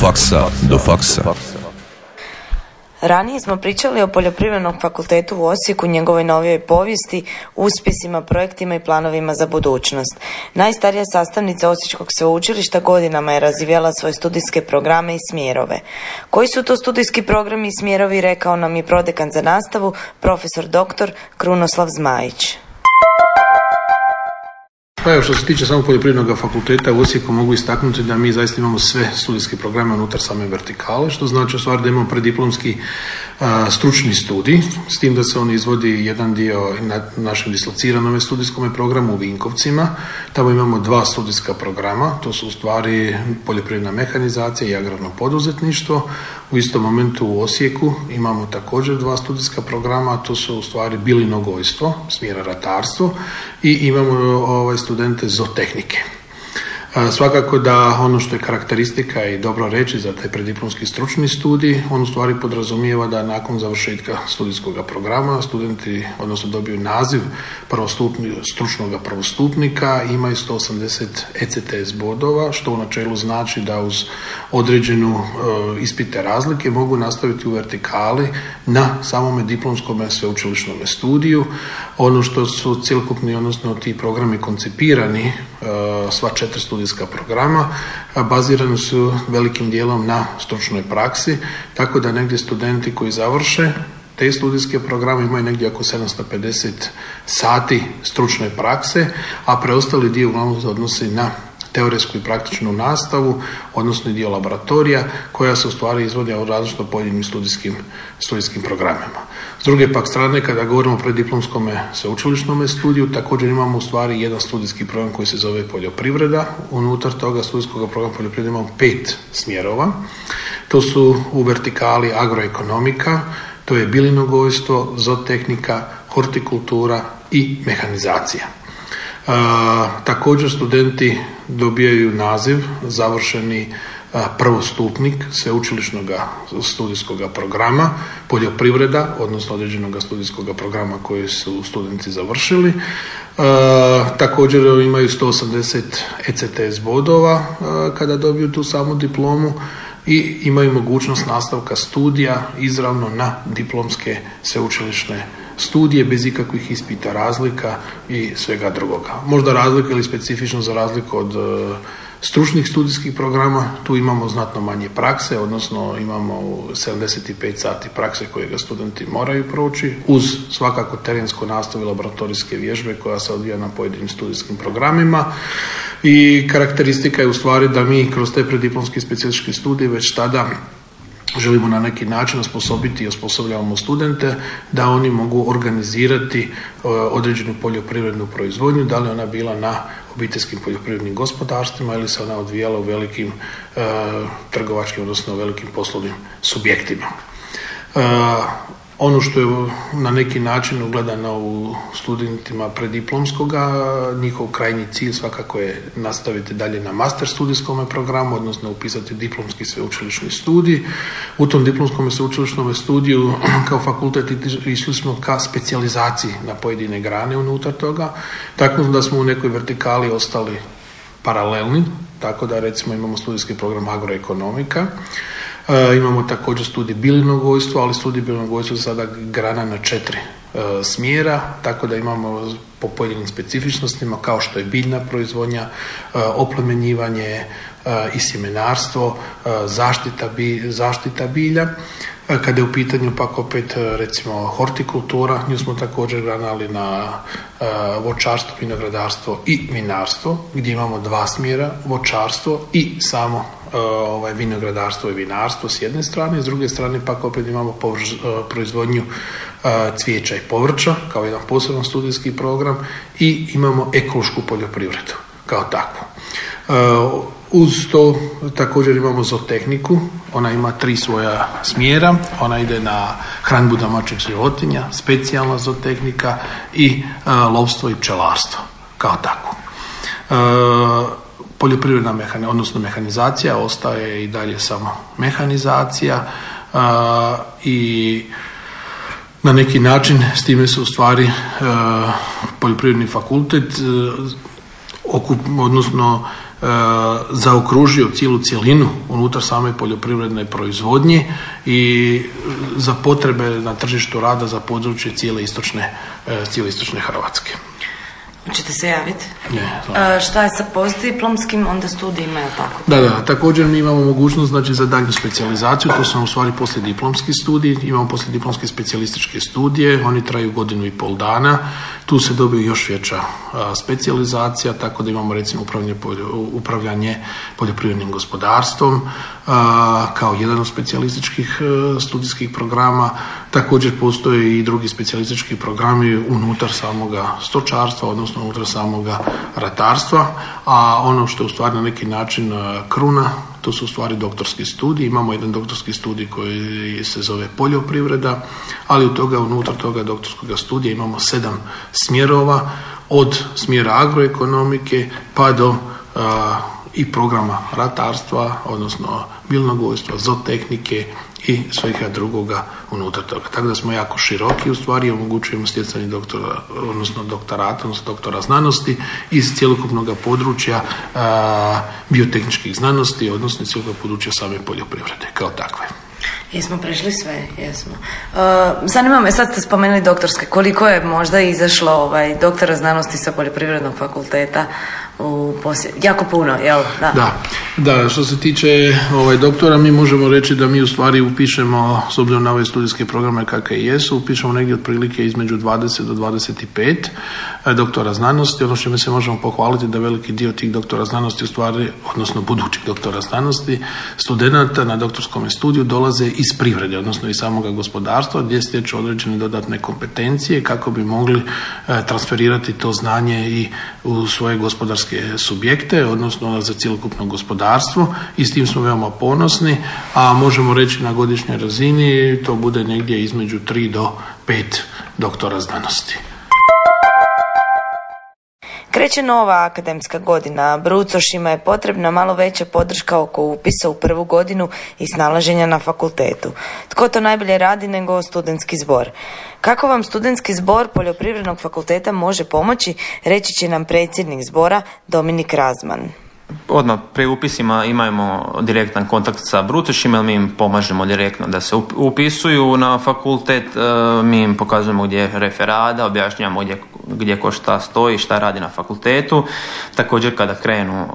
faksa do faksa. Ranije smo pričali o Poljoprivrednom fakultetu u Osijeku, njegovoj novijoj povijesti, uspjesima, projektima i planovima za budućnost. Najstarija sastavnica Osječkog sveučilišta godinama je razvijala svoje studijske programe i smjerove. Koji su to studijski programi i smjerovi, rekao nam je prodekan za nastavu, profesor doktor Krunoslav Zmajić. Pa evo što se tiče samog poljoprivrednog fakulteta u Osijeku mogu istaknuti da mi zaista imamo sve studijske programe unutar same vertikale, što znači u stvari da imamo prediplomski stručni studij, s tim da se on izvodi jedan dio na našem dislociranom studijskom programu u Vinkovcima. Tamo imamo dva studijska programa, to su u stvari poljoprivredna mehanizacija i agrarno poduzetništvo. U istom momentu u Osijeku imamo također dva studijska programa, to su u stvari bilinogojstvo, smjera ratarstvo i imamo ovaj, studente zootehnike. Svakako da ono što je karakteristika i dobro reći za taj prediplomski stručni studij, on u stvari podrazumijeva da nakon završetka studijskog programa studenti, odnosno dobiju naziv stručnog prvostupnika, imaju 180 ECTS bodova, što u načelu znači da uz određenu e, ispite razlike mogu nastaviti u vertikali na samome diplomskom sveučilišnom studiju. Ono što su cjelokupni, odnosno ti programi koncipirani, e, sva četiri studijska programa, bazirani su velikim dijelom na stručnoj praksi, tako da negdje studenti koji završe te studijske programe imaju negdje oko 750 sati stručne prakse, a preostali dio uglavnom se odnosi na teoretsku i praktičnu nastavu, odnosno dio laboratorija koja se u stvari izvodi u različito pojedinim studijskim, studijskim programima. S druge pak strane, kada govorimo o prediplomskom sveučilišnom studiju, također imamo u stvari jedan studijski program koji se zove poljoprivreda. Unutar toga studijskog programa poljoprivrede imamo pet smjerova. To su u vertikali agroekonomika, to je bilinogojstvo, zootehnika, hortikultura i mehanizacija. također studenti dobijaju naziv završeni prvostupnik sveučilišnog studijskog programa poljoprivreda, odnosno određenog studijskog programa koji su studenti završili. također imaju 180 ECTS bodova kada dobiju tu samu diplomu i imaju mogućnost nastavka studija izravno na diplomske sveučilišne studije bez ikakvih ispita razlika i svega drugoga. Možda razlika ili specifično za razliku od e, stručnih studijskih programa, tu imamo znatno manje prakse, odnosno imamo 75 sati prakse koje ga studenti moraju proći, uz svakako terensko nastavu laboratorijske vježbe koja se odvija na pojedinim studijskim programima i karakteristika je u stvari da mi kroz te prediplomski specijalistički studije već tada želimo na neki način osposobiti i osposobljavamo studente da oni mogu organizirati e, određenu poljoprivrednu proizvodnju, da li ona bila na obiteljskim poljoprivrednim gospodarstvima ili se ona odvijala u velikim e, trgovačkim, odnosno velikim poslovnim subjektima. E, ono što je na neki način ugledano u studentima prediplomskoga, njihov krajnji cilj svakako je nastaviti dalje na master studijskom programu, odnosno upisati diplomski sveučilišni studij. U tom diplomskom sveučilišnom studiju kao fakultet išli smo ka specijalizaciji na pojedine grane unutar toga, tako da smo u nekoj vertikali ostali paralelni, tako da recimo imamo studijski program agroekonomika, E, imamo također studij bilinogojstva, ali studij bilinogojstva sada grana na četiri e, smjera, tako da imamo po pojedinim specifičnostima kao što je biljna proizvodnja, e, oplemenjivanje i sjemenarstvo, zaštita, zaštita bilja. Kada je u pitanju pak opet recimo hortikultura, nju smo također granali na voćarstvo, vinogradarstvo i vinarstvo, gdje imamo dva smjera, voćarstvo i samo E, ovaj, vinogradarstvo i vinarstvo s jedne strane, s druge strane pak opet imamo e, proizvodnju e, cvijeća i povrća kao jedan poseban studijski program i imamo ekološku poljoprivredu kao takvu. Uz to također imamo zootehniku, ona ima tri svoja smjera, ona ide na hranbu domaćeg životinja, specijalna zootehnika i lovstvo i pčelarstvo kao takvo poljoprivredna mehanizacija, odnosno mehanizacija ostaje i dalje samo mehanizacija i na neki način s time se u stvari poljoprivredni fakultet okup, odnosno zaokružio cijelu cjelinu unutar same poljoprivredne proizvodnje i za potrebe na tržištu rada za područje cijele istočne, cijele istočne Hrvatske. Hoćete se javiti? Ne. šta je sa postdiplomskim onda studijima, je tako? Da, da. Također mi imamo mogućnost znači, za daljnju specijalizaciju, to su u stvari diplomski studij, imamo diplomske specijalističke studije, oni traju godinu i pol dana, tu se dobije još veća specijalizacija, tako da imamo recimo upravljanje, upravljanje poljoprivrednim gospodarstvom, kao jedan od specijalističkih e, studijskih programa. Također postoje i drugi specijalistički programi unutar samoga stočarstva, odnosno unutar samoga ratarstva, a ono što je u stvari na neki način e, kruna, to su u stvari doktorski studij. Imamo jedan doktorski studij koji se zove poljoprivreda, ali u toga, unutar toga doktorskog studija imamo sedam smjerova, od smjera agroekonomike pa do i programa ratarstva, odnosno biljnogojstva, zootehnike i svega drugoga unutar toga. Tako da smo jako široki u stvari omogućujemo stjecanje doktora, odnosno doktorata, odnosno doktora znanosti iz cjelokupnog područja biotehničkih znanosti, odnosno cijelog područja same poljoprivrede kao takve. Jesmo prešli sve, jesmo. Uh, zanima me, sad ste spomenuli doktorske, koliko je možda izašlo ovaj, doktora znanosti sa poljoprivrednog fakulteta u poslije, jako puno, jel? Da. da. Da, što se tiče ovaj, doktora, mi možemo reći da mi u stvari upišemo, s obzirom na ove studijske programe kakve jesu, upišemo negdje otprilike između 20 do 25 e, doktora znanosti. Ono što mi se možemo pohvaliti da veliki dio tih doktora znanosti u stvari, odnosno budućih doktora znanosti, studenata na doktorskom studiju dolaze iz privrede, odnosno iz samoga gospodarstva, gdje stječu određene dodatne kompetencije kako bi mogli e, transferirati to znanje i u svoje gospodarske subjekte, odnosno za cjelokupno gospodarstvo i s tim smo veoma ponosni, a možemo reći na godišnjoj razini to bude negdje između 3 do 5 doktora znanosti. Kreće nova akademska godina. Brucošima je potrebna malo veća podrška oko upisa u prvu godinu i snalaženja na fakultetu. Tko to najbolje radi nego studentski zbor? Kako vam studentski zbor Poljoprivrednog fakulteta može pomoći, reći će nam predsjednik zbora Dominik Razman odmah pri upisima imamo direktan kontakt sa brutošima, mi im pomažemo direktno da se upisuju na fakultet, e, mi im pokazujemo gdje je referada, objašnjavamo gdje, gdje ko šta stoji, šta radi na fakultetu. Također kada krenu,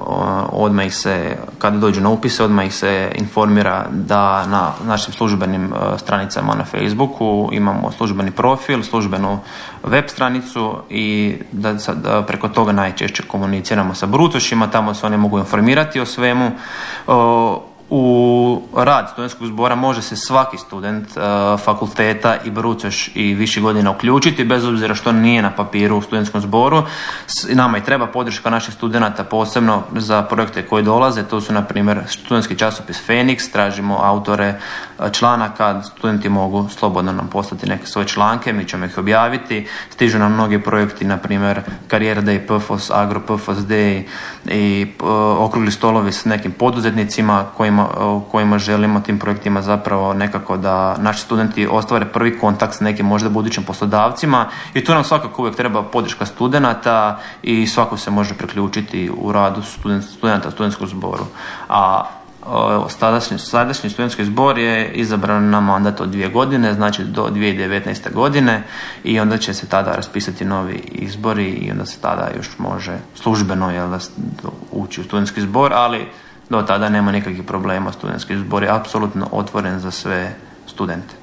odmah ih se, kada dođu na upise, odmah ih se informira da na našim službenim e, stranicama na Facebooku imamo službeni profil, službenu web stranicu i da, da preko toga najčešće komuniciramo sa brutošima, tamo se oni mogu informirati o svemu u rad studentskog zbora može se svaki student e, fakulteta i brucoš i više godina uključiti, bez obzira što nije na papiru u studentskom zboru. Nama i treba podrška naših studenata posebno za projekte koji dolaze. To su, na primjer, studentski časopis Fenix, tražimo autore e, članaka, studenti mogu slobodno nam poslati neke svoje članke, mi ćemo ih objaviti. Stižu nam mnogi projekti, na primjer Career Day, PFOS, Agro PFOS Day i e, okrugli stolovi s nekim poduzetnicima kojima kojima želimo tim projektima zapravo nekako da naši studenti ostvare prvi kontakt s nekim možda budućim poslodavcima i tu nam svakako uvijek treba podrška studenata i svako se može priključiti u radu student, studenta studentskog zboru. A sadašnji, sadašnji studentski zbor je izabran na mandat od dvije godine, znači do 2019. godine i onda će se tada raspisati novi izbori i onda se tada još može službeno jel, ući u studentski zbor, ali do tada nema nikakvih problema. Studentski zbor je apsolutno otvoren za sve studente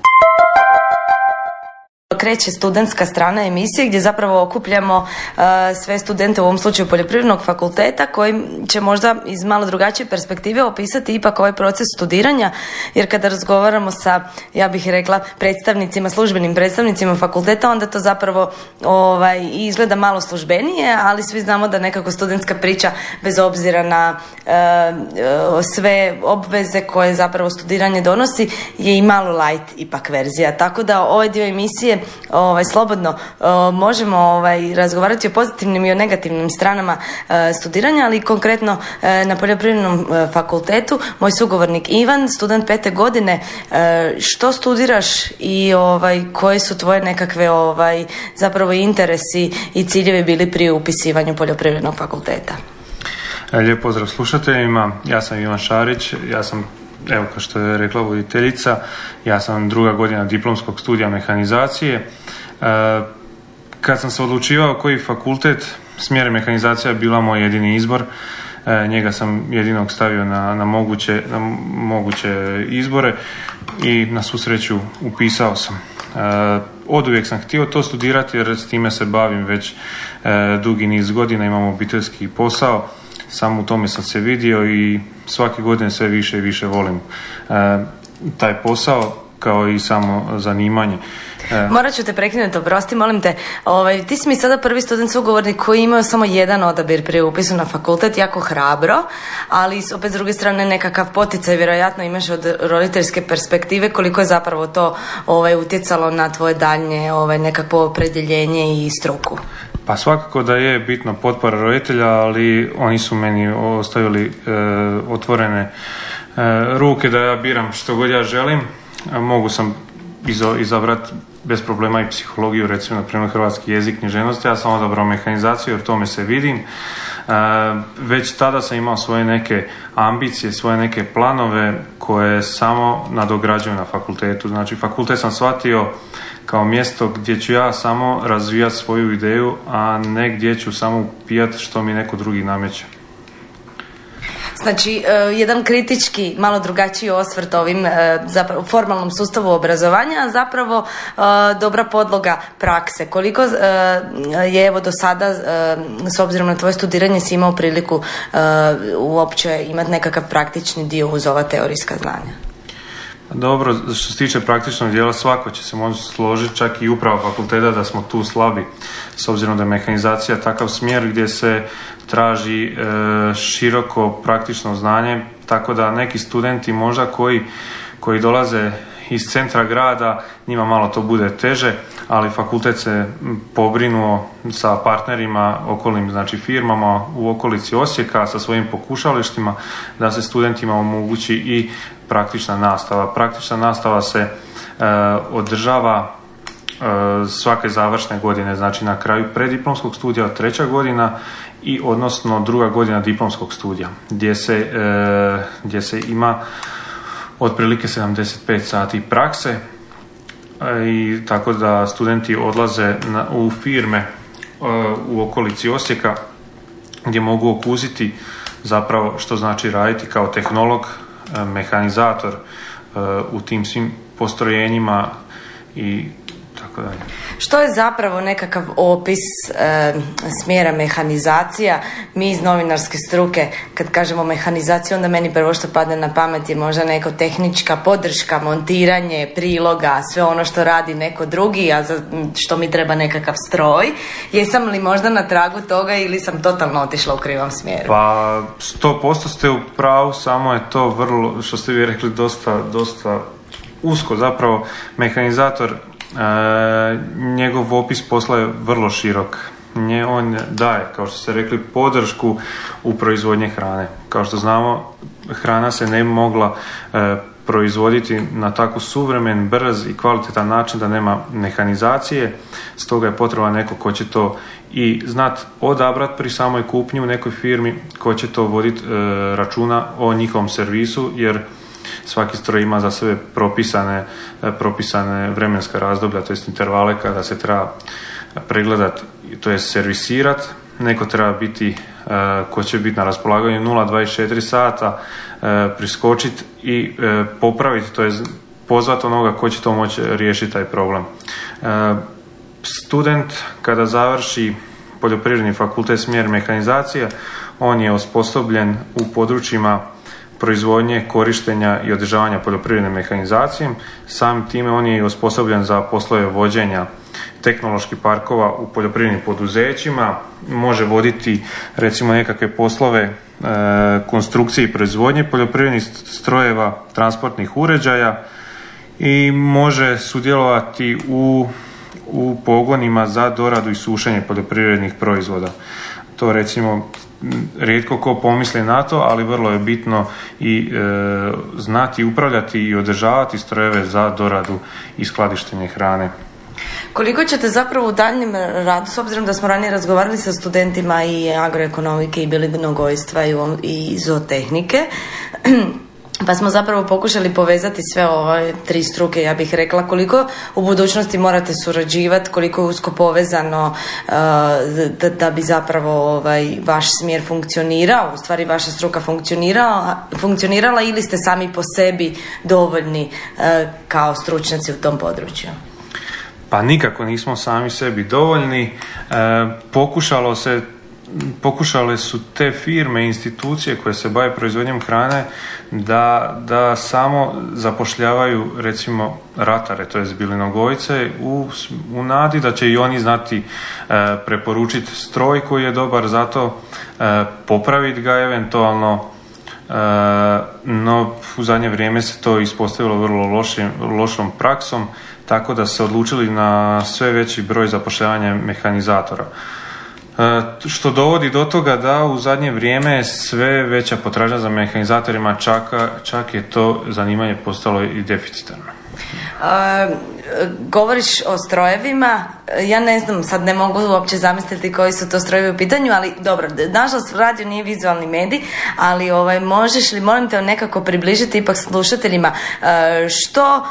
kreće studentska strana emisije gdje zapravo okupljamo uh, sve studente u ovom slučaju poljoprivrednog fakulteta koji će možda iz malo drugačije perspektive opisati ipak ovaj proces studiranja jer kada razgovaramo sa ja bih rekla predstavnicima, službenim predstavnicima fakulteta onda to zapravo ovaj, izgleda malo službenije ali svi znamo da nekako studentska priča bez obzira na uh, uh, sve obveze koje zapravo studiranje donosi je i malo light ipak verzija. Tako da ovaj dio emisije ovaj, slobodno možemo ovaj, razgovarati o pozitivnim i o negativnim stranama e, studiranja, ali konkretno e, na poljoprivrednom e, fakultetu. Moj sugovornik Ivan, student pete godine, što studiraš i ovaj, koje su tvoje nekakve ovaj, zapravo interesi i ciljevi bili pri upisivanju poljoprivrednog fakulteta? Lijep pozdrav slušateljima, ja sam Ivan Šarić, ja sam, evo kao što je rekla voditeljica, ja sam druga godina diplomskog studija mehanizacije. E, kad sam se odlučivao koji fakultet, smjer mehanizacija bila moj jedini izbor, e, njega sam jedinog stavio na, na, moguće, na moguće izbore i na svu sreću upisao sam. E, od uvijek sam htio to studirati jer s time se bavim već dugi niz godina, imam obiteljski posao sam u tome sam se vidio i svake godine sve više i više volim e, taj posao kao i samo zanimanje. E, Morat ću te prekinuti, oprosti, molim te. Ovaj, ti si mi sada prvi student sugovornik koji imao samo jedan odabir prije upisu na fakultet, jako hrabro, ali opet s druge strane nekakav poticaj vjerojatno imaš od roditeljske perspektive koliko je zapravo to ovaj, utjecalo na tvoje daljnje ovaj, nekakvo opredjeljenje i struku. Pa svakako da je bitno potpora roditelja, ali oni su meni ostavili e, otvorene e, ruke da ja biram što god ja želim. Mogu sam izabrati bez problema i psihologiju, recimo na primjer hrvatski jezik, književnost, ja sam odabrao mehanizaciju jer tome se vidim. Već tada sam imao svoje neke ambicije, svoje neke planove koje samo nadograđuju na fakultetu. Znači fakultet sam shvatio kao mjesto gdje ću ja samo razvijati svoju ideju, a ne gdje ću samo upijati što mi neko drugi nameće. Znači, e, jedan kritički, malo drugačiji osvrt ovim e, zapravo, formalnom sustavu obrazovanja, a zapravo e, dobra podloga prakse. Koliko je evo do sada, s obzirom na tvoje studiranje, si imao priliku uopće imati nekakav praktični dio uz ova teorijska znanja? Dobro, što se tiče praktičnog dijela, svako će se možda složiti, čak i uprava fakulteta da smo tu slabi, s obzirom da je mehanizacija takav smjer gdje se traži e, široko praktično znanje, tako da neki studenti možda koji, koji dolaze iz centra grada, njima malo to bude teže, ali fakultet se pobrinuo sa partnerima, okolnim znači firmama u okolici Osijeka sa svojim pokušalištima da se studentima omogući i praktična nastava. Praktična nastava se e, održava e, svake završne godine, znači na kraju prediplomskog studija treća godina i odnosno druga godina diplomskog studija gdje se, e, gdje se ima otprilike 75 sati prakse i tako da studenti odlaze na, u firme u okolici Osijeka gdje mogu okuziti zapravo što znači raditi kao tehnolog E, mehanizator e, u tim svim postrojenjima i tako dalje. Što je zapravo nekakav opis e, smjera mehanizacija? Mi iz novinarske struke, kad kažemo mehanizacija, onda meni prvo što padne na pamet je možda neko tehnička podrška, montiranje, priloga, sve ono što radi neko drugi, a za što mi treba nekakav stroj. Jesam li možda na tragu toga ili sam totalno otišla u krivom smjeru? Pa, sto posto ste u pravu, samo je to vrlo, što ste vi rekli, dosta, dosta usko zapravo mehanizator njegov opis posla je vrlo širok. Nje, on daje, kao što ste rekli, podršku u proizvodnje hrane. Kao što znamo, hrana se ne mogla e, proizvoditi na tako suvremen, brz i kvalitetan način da nema mehanizacije, stoga je potreban neko ko će to i znat odabrat pri samoj kupnji u nekoj firmi, ko će to voditi e, računa o njihovom servisu, jer svaki stroj ima za sebe propisane, e, propisane vremenska razdoblja, to jest intervale kada se treba pregledat, to je servisirat, neko treba biti e, ko će biti na raspolaganju 0,24 sata, e, priskočiti i popraviti, to je pozvati onoga ko će to moći riješiti taj problem. Student kada završi poljoprivredni fakultet smjer mehanizacije, on je osposobljen u područjima proizvodnje, korištenja i održavanja poljoprivredne mehanizacije. Sam time on je i osposobljen za poslove vođenja tehnoloških parkova u poljoprivrednim poduzećima, može voditi recimo nekakve poslove e, konstrukcije i proizvodnje poljoprivrednih strojeva, transportnih uređaja i može sudjelovati u, u pogonima za doradu i sušenje poljoprivrednih proizvoda. To recimo rijetko ko pomisli na to, ali vrlo je bitno i e, znati upravljati i održavati strojeve za doradu i skladištenje hrane. Koliko ćete zapravo u daljnjem radu, s obzirom da smo ranije razgovarali sa studentima i agroekonomike i bilinogojstva i, i zootehnike, pa smo zapravo pokušali povezati sve ove tri struke, ja bih rekla koliko u budućnosti morate surađivati, koliko je usko povezano uh, da, da, bi zapravo ovaj, vaš smjer funkcionirao, u stvari vaša struka funkcionirala, funkcionirala ili ste sami po sebi dovoljni uh, kao stručnjaci u tom području? Pa nikako nismo sami sebi dovoljni. Uh, pokušalo se pokušale su te firme, institucije koje se bave proizvodnjom hrane da, da samo zapošljavaju recimo ratare, to je bilinogojce u, u nadi da će i oni znati e, preporučiti stroj koji je dobar za to, e, popraviti ga eventualno, e, no u zadnje vrijeme se to ispostavilo vrlo lošim, lošom praksom, tako da se odlučili na sve veći broj zapošljavanja mehanizatora. E, što dovodi do toga da u zadnje vrijeme sve veća potražnja za mehanizatorima čak, čak je to zanimanje postalo i deficitarno. Uh, govoriš o strojevima, ja ne znam, sad ne mogu uopće zamisliti koji su to strojevi u pitanju, ali dobro, nažalost radio nije vizualni medij, ali ovaj, možeš li, molim te nekako približiti ipak slušateljima što,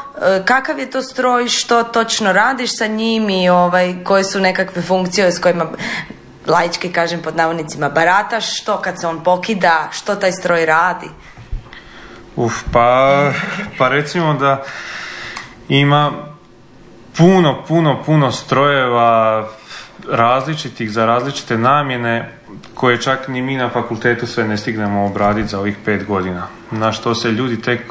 kakav je to stroj, što točno radiš sa njim i ovaj, koje su nekakve funkcije s kojima laički kažem pod navodnicima, barataš što kad se on pokida, što taj stroj radi? Uf, pa, pa recimo da ima puno, puno, puno strojeva različitih za različite namjene koje čak ni mi na fakultetu sve ne stignemo obraditi za ovih pet godina. Na što se ljudi tek,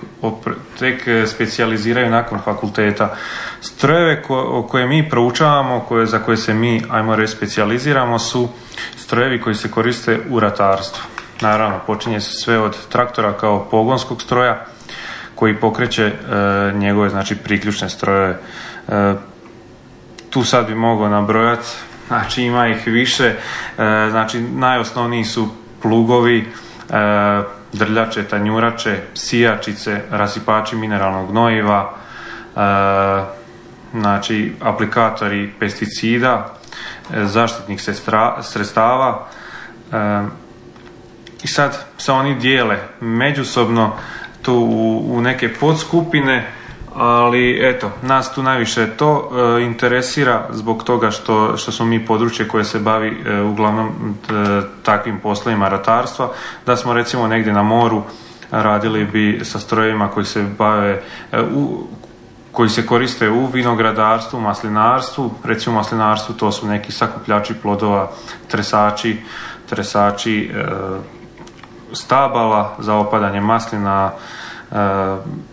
tek specijaliziraju nakon fakulteta. Strojeve ko, koje mi proučavamo, koje, za koje se mi, ajmo reći, specijaliziramo su strojevi koji se koriste u ratarstvu. Naravno, počinje se sve od traktora kao pogonskog stroja koji pokreće e, njegove znači priključne strojeve. E, tu sad bi mogao nabrojati znači ima ih više, e, znači najosnovniji su plugovi, e, drljače, tanjurače, sijačice, rasipači mineralnog gnojiva, e, znači aplikatori pesticida, zaštitnih sredstava. I sad se oni dijele međusobno tu u neke podskupine ali eto, nas tu najviše to e, interesira zbog toga što, što smo mi područje koje se bavi e, uglavnom e, takvim poslovima ratarstva, da smo recimo negdje na moru radili bi sa strojevima koji se bave u, koji se koriste u vinogradarstvu, maslinarstvu, recimo u maslinarstvu to su neki sakupljači plodova, tresači, tresači stabala za opadanje maslina, E,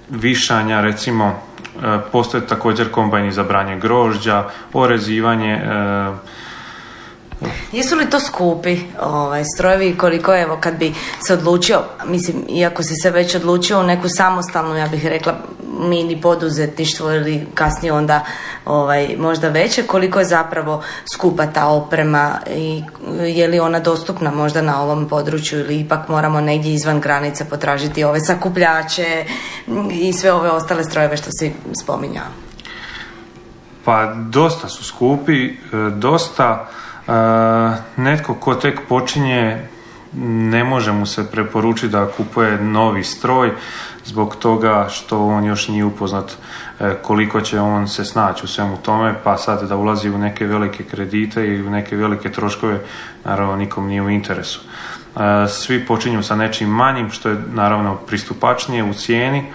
višanja, recimo e, postoje također kombajni za branje grožđa, orezivanje e, Jesu li to skupi ovaj, strojevi koliko evo kad bi se odlučio, mislim iako si se već odlučio u neku samostalnu, ja bih rekla mini poduzetništvo ili kasnije onda ovaj, možda veće, koliko je zapravo skupa ta oprema i je li ona dostupna možda na ovom području ili ipak moramo negdje izvan granica potražiti ove sakupljače i sve ove ostale strojeve što si spominjao? Pa dosta su skupi, e, dosta netko ko tek počinje ne može mu se preporučiti da kupuje novi stroj zbog toga što on još nije upoznat e, koliko će on se snaći u svemu tome, pa sad da ulazi u neke velike kredite i u neke velike troškove, naravno nikom nije u interesu. E, svi počinju sa nečim manjim, što je naravno pristupačnije u cijeni. E,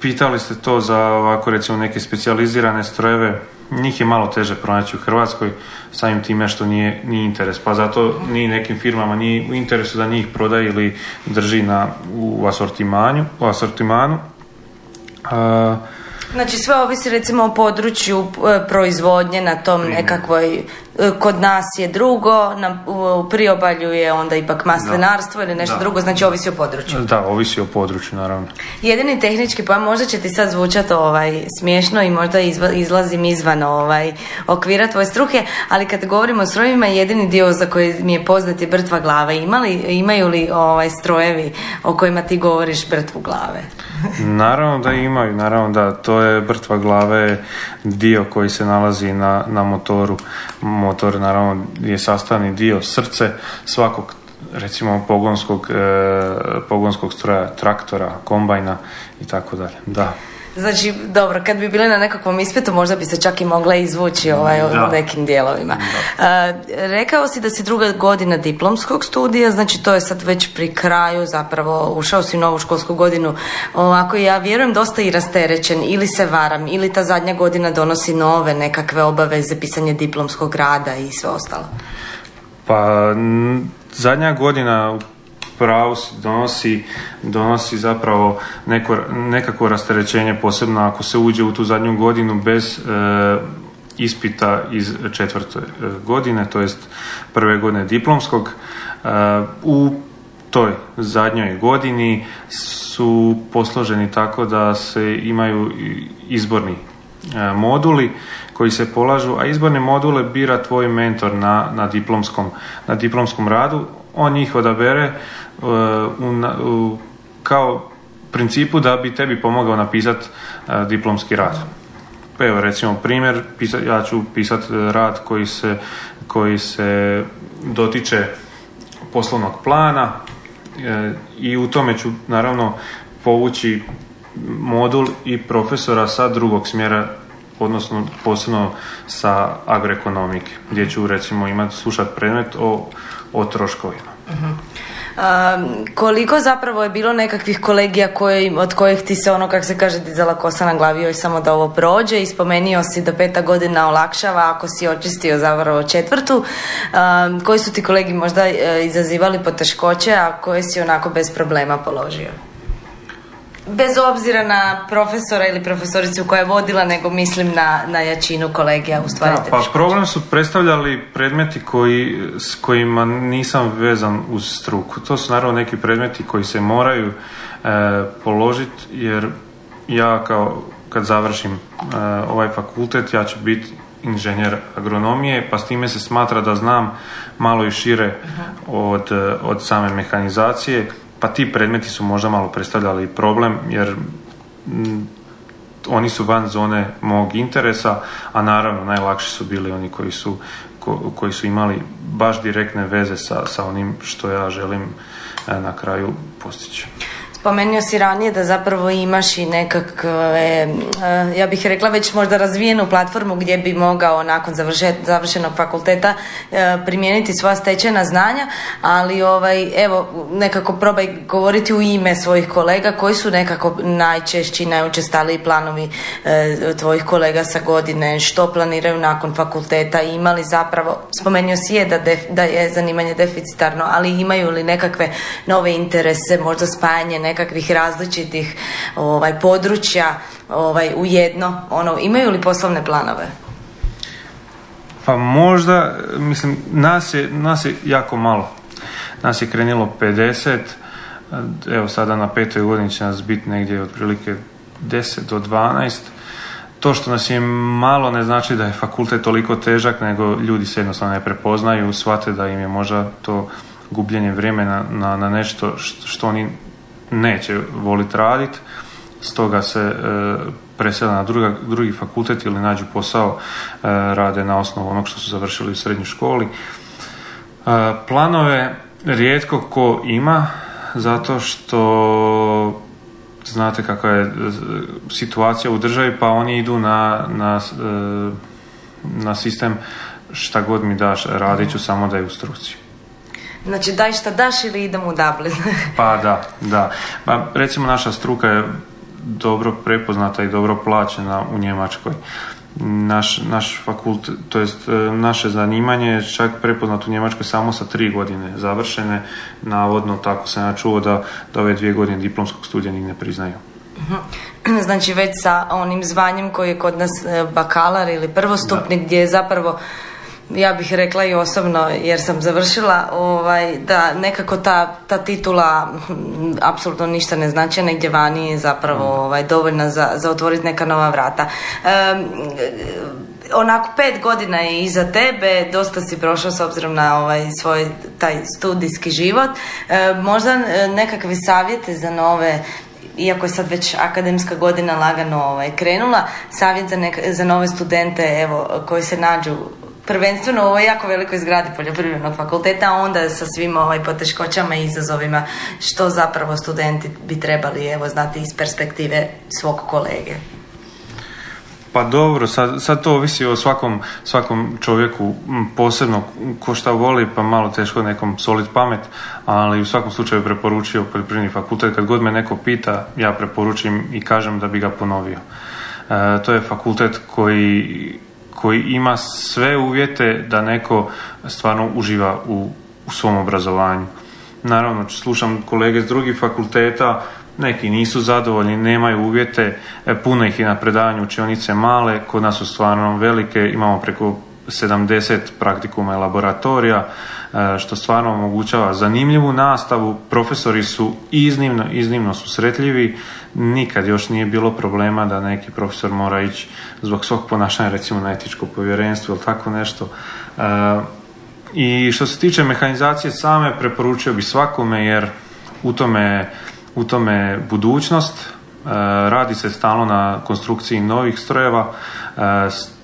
pitali ste to za ovako recimo neke specijalizirane strojeve, njih je malo teže pronaći u Hrvatskoj samim time što nije, nije interes. Pa zato ni nekim firmama nije u interesu da njih prodaje ili drži na, u asortimanu. U asortimanu. Znači sve ovisi recimo o području e, proizvodnje na tom nekakvoj kod nas je drugo, na, u priobalju je onda ipak maslinarstvo ili nešto drugo, znači ovisi o području. Da, ovisi o području, naravno. Jedini tehnički pojam, možda će ti sad zvučati ovaj, smiješno i možda izlazim izvan ovaj, okvira tvoje struke, ali kad govorimo o strojevima, jedini dio za koji mi je poznat je brtva glave. Imali, imaju li ovaj, strojevi o kojima ti govoriš brtvu glave? naravno da imaju, naravno da to je brtva glave dio koji se nalazi na, na motoru motor naravno je sastavni dio srce svakog recimo pogonskog, e, pogonskog stroja, traktora, kombajna i tako dalje. Da. Znači, dobro, kad bi bili na nekakvom ispitu možda bi se čak i mogla izvući ovaj, u nekim dijelovima. rekao si da si druga godina diplomskog studija, znači to je sad već pri kraju zapravo, ušao si u novu školsku godinu. Ovako, ja vjerujem dosta i rasterećen, ili se varam, ili ta zadnja godina donosi nove nekakve obaveze, pisanje diplomskog rada i sve ostalo. Pa, zadnja godina pravu donosi, donosi zapravo neko, nekakvo rasterećenje, posebno ako se uđe u tu zadnju godinu bez e, ispita iz četvrte e, godine, to jest prve godine diplomskog. E, u toj zadnjoj godini su posloženi tako da se imaju izborni moduli koji se polažu, a izborne module bira tvoj mentor na, na, diplomskom, na diplomskom radu. On njih odabere u, kao principu da bi tebi pomogao napisati e, diplomski rad. Pa evo recimo primjer, ja ću pisati rad koji se, koji se dotiče poslovnog plana e, i u tome ću naravno povući modul i profesora sa drugog smjera odnosno posebno sa agroekonomike gdje ću recimo imati slušati predmet o, o troškovima. uh koliko zapravo je bilo nekakvih kolegija koji, od kojih ti se ono, kako se kaže, dizala kosa na glavi joj samo da ovo prođe i spomenio si da peta godina olakšava ako si očistio zapravo četvrtu. koji su ti kolegi možda e, izazivali poteškoće, a koje si onako bez problema položio? Bez obzira na profesora ili profesoricu koja je vodila, nego mislim na, na jačinu kolegija u stvari. Da, pa problem su predstavljali predmeti koji, s kojima nisam vezan uz struku. To su naravno neki predmeti koji se moraju e, položiti jer ja kao kad završim e, ovaj fakultet ja ću biti inženjer agronomije, pa s time se smatra da znam malo i šire od, od same mehanizacije pa ti predmeti su možda malo predstavljali problem jer mm, oni su van zone mog interesa, a naravno najlakši su bili oni koji su, koji su imali baš direktne veze sa, sa onim što ja želim e, na kraju postići. Spomenuo si ranije da zapravo imaš i nekakve, eh, ja bih rekla već možda razvijenu platformu gdje bi mogao nakon završenog fakulteta eh, primijeniti svoja stečena znanja, ali ovaj, evo nekako probaj govoriti u ime svojih kolega koji su nekako najčešći, najučestaliji planovi eh, tvojih kolega sa godine, što planiraju nakon fakulteta, imali zapravo, spomenuo si je da, da je zanimanje deficitarno, ali imaju li nekakve nove interese, možda spajanje nekakvih različitih ovaj, područja ovaj, u? Ono, imaju li poslovne planove? Pa možda, mislim, nas je, nas je jako malo. Nas je krenilo 50, evo sada na petoj godini će nas biti negdje otprilike 10 do 12. To što nas je malo ne znači da je fakultet toliko težak, nego ljudi se jednostavno ne prepoznaju, shvate da im je možda to gubljenje vremena na, na nešto što oni neće voliti raditi, stoga se e, presela na druga, drugi fakultet ili nađu posao, e, rade na osnovu onog što su završili u srednjoj školi. E, planove rijetko ko ima, zato što znate kakva je situacija u državi, pa oni idu na, na, na sistem šta god mi daš, radit ću samo da je u struci. Znači daj šta daš ili idemo u Dublin? pa da, da. Pa, recimo naša struka je dobro prepoznata i dobro plaćena u Njemačkoj. Naš, naš fakult, to jest e, naše zanimanje je čak prepoznato u Njemačkoj samo sa tri godine završene. Navodno tako sam ja čuo da, da ove dvije godine diplomskog studija njih ne priznaju. Mhm. Znači već sa onim zvanjem koji je kod nas e, bakalar ili prvostupnik gdje je zapravo ja bih rekla i osobno jer sam završila ovaj, da nekako ta, ta titula apsolutno ništa ne znači, negdje vani je zapravo ovaj, dovoljna za, za otvoriti neka nova vrata. onako pet godina je iza tebe, dosta si prošao s obzirom na ovaj svoj taj studijski život. E, možda e, nekakve savjete za nove iako je sad već akademska godina lagano ovaj, krenula, savjet za, za nove studente evo, koji se nađu prvenstveno u ovoj jako velikoj zgradi poljoprivrednog fakulteta, a onda sa svim ovaj poteškoćama i izazovima što zapravo studenti bi trebali evo znati iz perspektive svog kolege. Pa dobro, sad, sad to ovisi o svakom, svakom čovjeku posebno ko šta voli, pa malo teško nekom solit pamet, ali u svakom slučaju preporučio poljoprivredni fakultet. Kad god me neko pita, ja preporučim i kažem da bi ga ponovio. E, to je fakultet koji, koji ima sve uvjete da neko stvarno uživa u, u svom obrazovanju. Naravno, slušam kolege iz drugih fakulteta, neki nisu zadovoljni, nemaju uvjete, e, puno ih je na predavanju učionice male, kod nas su stvarno velike, imamo preko 70 praktikuma i laboratorija, što stvarno omogućava zanimljivu nastavu, profesori su iznimno, iznimno susretljivi, nikad još nije bilo problema da neki profesor mora ići zbog svog ponašanja recimo na etičko povjerenstvo ili tako nešto. E, I što se tiče mehanizacije same, preporučio bi svakome jer u tome u tome budućnost, e, radi se stalno na konstrukciji novih strojeva, e,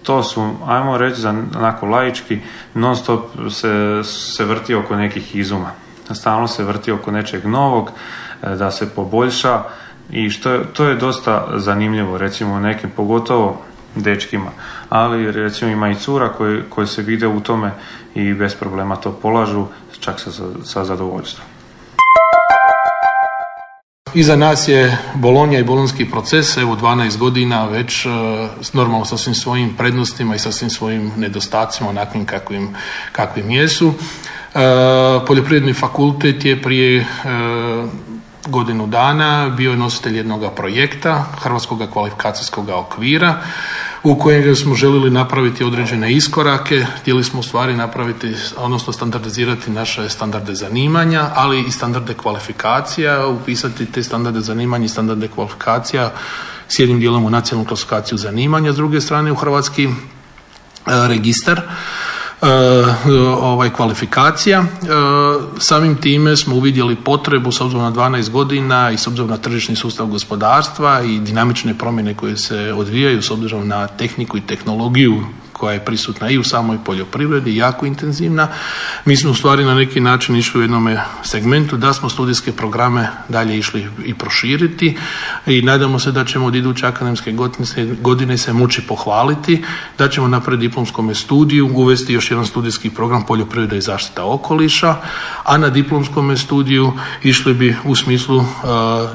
to su, ajmo reći za onako laički, non stop se, se vrti oko nekih izuma. Stalno se vrti oko nečeg novog, e, da se poboljša i što je, to je dosta zanimljivo, recimo nekim pogotovo dečkima, ali recimo ima i cura koji, koji se vide u tome i bez problema to polažu, čak sa, sa zadovoljstvom. Iza nas je Bolonja i bolonski proces, evo 12 godina već e, normalno sa svim svojim prednostima i sa svim svojim nedostacima onakvim kakvim, kakvim jesu. E, poljoprivredni fakultet je prije e, godinu dana bio nositelj jednog projekta Hrvatskog kvalifikacijskog okvira u kojem smo željeli napraviti određene iskorake, htjeli smo stvari napraviti, odnosno standardizirati naše standarde zanimanja, ali i standarde kvalifikacija, upisati te standarde zanimanja i standarde kvalifikacija s jednim dijelom u nacionalnu klasifikaciju zanimanja, s druge strane u hrvatski e, registar ovaj kvalifikacija. E, samim time smo uvidjeli potrebu s obzirom na 12 godina i s obzirom na tržišni sustav gospodarstva i dinamične promjene koje se odvijaju s obzirom na tehniku i tehnologiju koja je prisutna i u samoj poljoprivredi, jako intenzivna. Mi smo stvari na neki način išli u jednom segmentu da smo studijske programe dalje išli i proširiti i nadamo se da ćemo od iduće akademske godine se moći pohvaliti, da ćemo na preddiplomskom studiju uvesti još jedan studijski program poljoprivreda i zaštita okoliša, a na diplomskom studiju išli bi u smislu uh,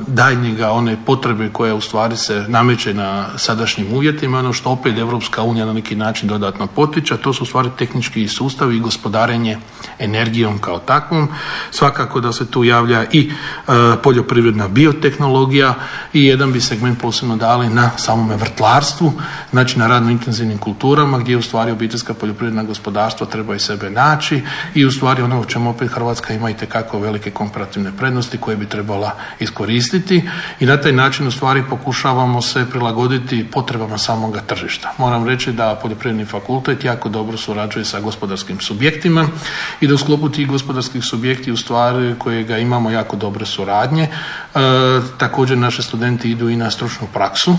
daljnjega one potrebe koje u stvari se nameće na sadašnjim uvjetima, ono što opet Evropska unija na neki način dodatno potiče, a to su stvari tehnički sustavi i gospodarenje energijom kao takvom. Svakako da se tu javlja i e, poljoprivredna biotehnologija i jedan bi segment posebno dali na samome vrtlarstvu, znači na radno intenzivnim kulturama gdje u stvari obiteljska poljoprivredna gospodarstva treba i sebe naći i u stvari ono u čemu opet Hrvatska ima i tekako velike komparativne prednosti koje bi trebala iskoristiti i na taj način u stvari pokušavamo se prilagoditi potrebama samoga tržišta. Moram reći da poljoprivredni fakultet jako dobro surađuje sa gospodarskim subjektima i da u sklopu tih gospodarskih subjekti u stvari kojega imamo jako dobre suradnje. E, također naši studenti idu i na stručnu praksu. E,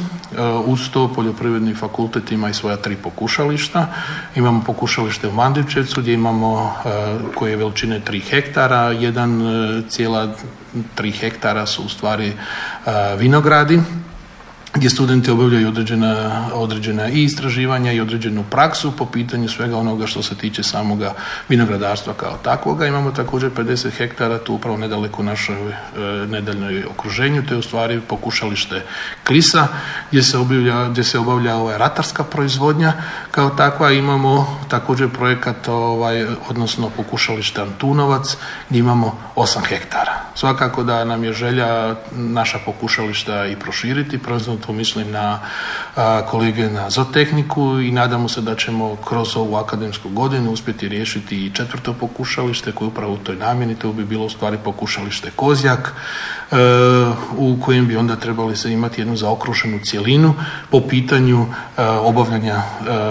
uz to poljoprivredni fakultet ima i svoja tri pokušališta. Imamo pokušalište u Mandivčevcu gdje imamo e, koje veličine tri hektara, jedan cijela tri hektara su u stvari vinogradi gdje studenti obavljaju određena, određena i istraživanja i određenu praksu po pitanju svega onoga što se tiče samoga vinogradarstva kao takvoga. Imamo također 50 hektara tu upravo nedaleko našoj e, nedaljnoj okruženju, to je u stvari pokušalište Klisa gdje se obavlja, gdje se obavlja ovaj, ratarska proizvodnja kao takva. Imamo također projekat, ovaj, odnosno pokušalište Antunovac gdje imamo 8 hektara. Svakako da nam je želja naša pokušališta i proširiti, prvenstveno to mislim na kolege na zootehniku i nadamo se da ćemo kroz ovu akademsku godinu uspjeti riješiti i četvrto pokušalište koje upravo u toj namjeni, to bi bilo u stvari pokušalište Kozjak, e, u kojem bi onda trebali se imati jednu zaokrušenu cjelinu po pitanju e, obavljanja e,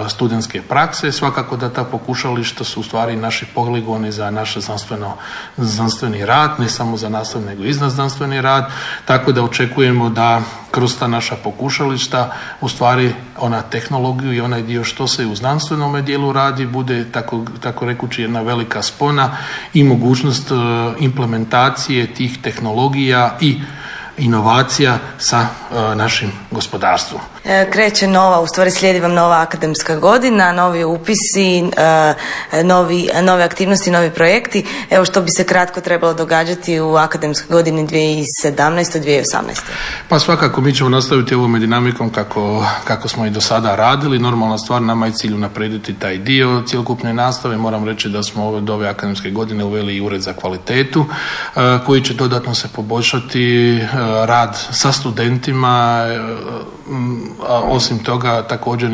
studentske prakse. Svakako da ta pokušališta su u stvari naši poligoni za naš znanstveno, znanstveni rad, ne samo za nastav nego i znanstveni rad, tako da očekujemo da kroz ta naša pokušališta u stvari ona tehnologiju i onaj dio što se u znanstvenome dijelu radi bude tako, tako rekući jedna velika spona i mogućnost e, implementacije tih tehnologija i inovacija sa e, našim gospodarstvom. E, kreće nova, u stvari slijedi vam nova akademska godina, novi upisi, e, novi, nove aktivnosti, novi projekti. Evo što bi se kratko trebalo događati u akademskoj godini 2017-2018. Pa svakako mi ćemo nastaviti ovom dinamikom kako, kako smo i do sada radili. Normalna stvar nama je cilj unaprijediti taj dio cjelokupne nastave. Moram reći da smo ove, do ove akademske godine uveli i ured za kvalitetu koji će dodatno se poboljšati rad sa studentima, a osim toga također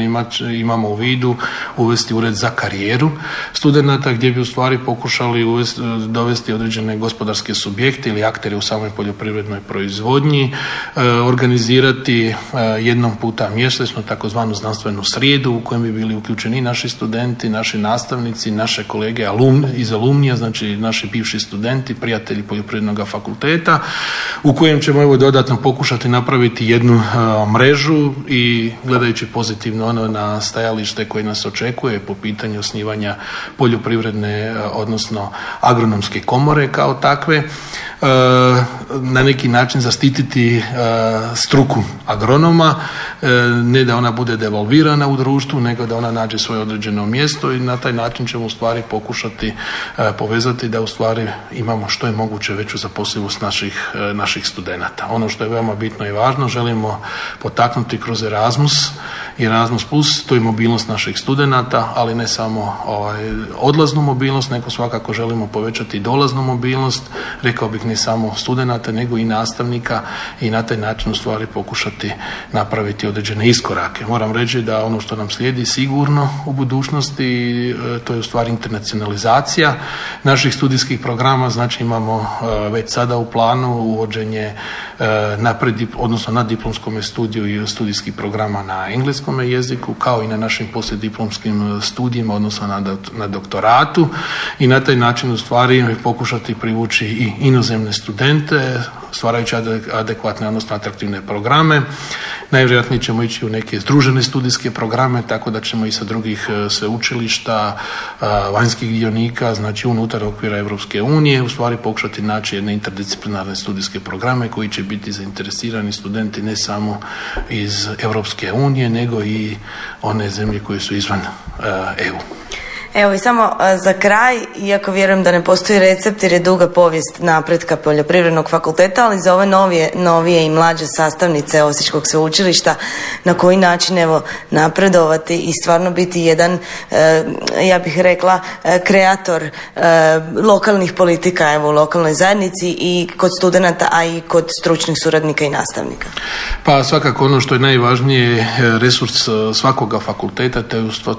imamo u vidu uvesti ured za karijeru studenata gdje bi u stvari pokušali uvesti, dovesti određene gospodarske subjekte ili aktere u samoj poljoprivrednoj proizvodnji, e, organizirati e, jednom puta mjesečno takozvanu znanstvenu srijedu u kojem bi bili uključeni naši studenti, naši nastavnici, naše kolege alum, iz alumnija, znači naši bivši studenti, prijatelji poljoprivrednog fakulteta, u kojem ćemo evo dodatno pokušati napraviti jednu e, mrežu i gledajući pozitivno ono na stajalište koje nas očekuje po pitanju osnivanja poljoprivredne, e, odnosno agronomske komore kao takve, E, na neki način zastititi e, struku agronoma, ne da ona bude devolvirana u društvu, nego da ona nađe svoje određeno mjesto i na taj način ćemo u stvari pokušati povezati da u stvari imamo što je moguće veću zaposlivost naših, naših studenata. Ono što je veoma bitno i važno, želimo potaknuti kroz Erasmus i Erasmus Plus, to je mobilnost naših studenata, ali ne samo ovaj, odlaznu mobilnost, nego svakako želimo povećati dolaznu mobilnost, rekao bih ne samo studenata nego i nastavnika i na taj način u stvari pokušati napraviti određene iskorake. Moram reći da ono što nam slijedi sigurno u budućnosti e, to je u stvari internacionalizacija naših studijskih programa, znači imamo e, već sada u planu uvođenje e, na odnosno na diplomskom studiju i studijskih programa na engleskom jeziku kao i na našim poslijediplomskim studijima odnosno na, na doktoratu. I na taj način u stvari pokušati privući i inozemne studente, stvarajući adekvatne, odnosno atraktivne programe. Najvjerojatnije ćemo ići u neke združene studijske programe, tako da ćemo i sa drugih e, sveučilišta, e, vanjskih dionika, znači unutar okvira Europske unije, u stvari pokušati naći jedne interdisciplinarne studijske programe koji će biti zainteresirani studenti ne samo iz Europske unije, nego i one zemlje koje su izvan EU. Evo i samo za kraj, iako vjerujem da ne postoji recept jer je duga povijest napretka poljoprivrednog fakulteta, ali za ove novije, novije i mlađe sastavnice Osječkog sveučilišta, na koji način evo napredovati i stvarno biti jedan, e, ja bih rekla, e, kreator e, lokalnih politika evo u lokalnoj zajednici i kod studenata, a i kod stručnih suradnika i nastavnika. Pa svakako ono što je najvažnije resurs svakoga fakulteta,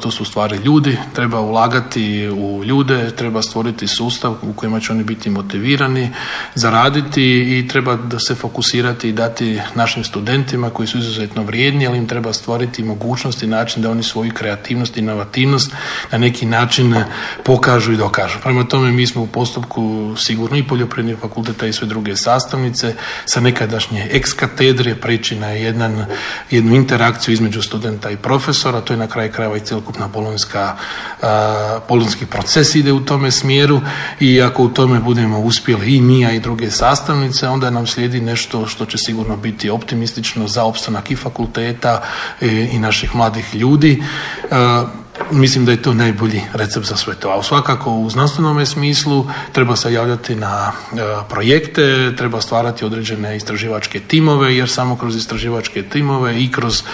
to su stvari ljudi, treba ulagati ulagati u ljude, treba stvoriti sustav u kojima će oni biti motivirani, zaraditi i treba da se fokusirati i dati našim studentima koji su izuzetno vrijedni, ali im treba stvoriti mogućnost i način da oni svoju kreativnost, inovativnost na neki način pokažu i dokažu. Prema tome mi smo u postupku sigurno i poljoprivrednih fakulteta i sve druge sastavnice sa nekadašnje ex katedre preći na jedan, jednu interakciju između studenta i profesora, to je na kraju krajeva i cjelokupna bolonjska polonski proces ide u tome smjeru i ako u tome budemo uspjeli i mi, a i druge sastavnice, onda nam slijedi nešto što će sigurno biti optimistično za opstanak i fakulteta i naših mladih ljudi. Mislim da je to najbolji recept za sve to. A svakako u znanstvenom smislu treba se javljati na e, projekte, treba stvarati određene istraživačke timove, jer samo kroz istraživačke timove i kroz e,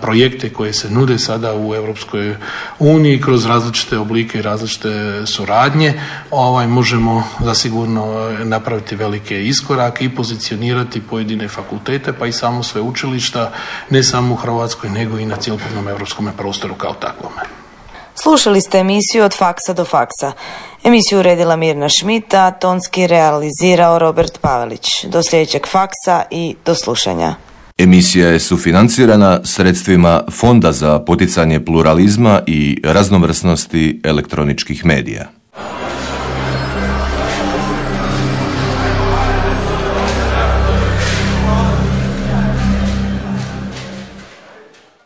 projekte koje se nude sada u Europskoj uniji, kroz različite oblike i različite suradnje, ovaj, možemo zasigurno napraviti velike iskorake i pozicionirati pojedine fakultete, pa i samo sve učilišta, ne samo u Hrvatskoj, nego i na cjelokupnom europskom prostoru kao takvome. Slušali ste emisiju od faksa do faksa. Emisiju uredila Mirna Šmita, tonski realizirao Robert Pavelić. Do sljedećeg faksa i do slušanja. Emisija je sufinancirana sredstvima Fonda za poticanje pluralizma i raznovrsnosti elektroničkih medija.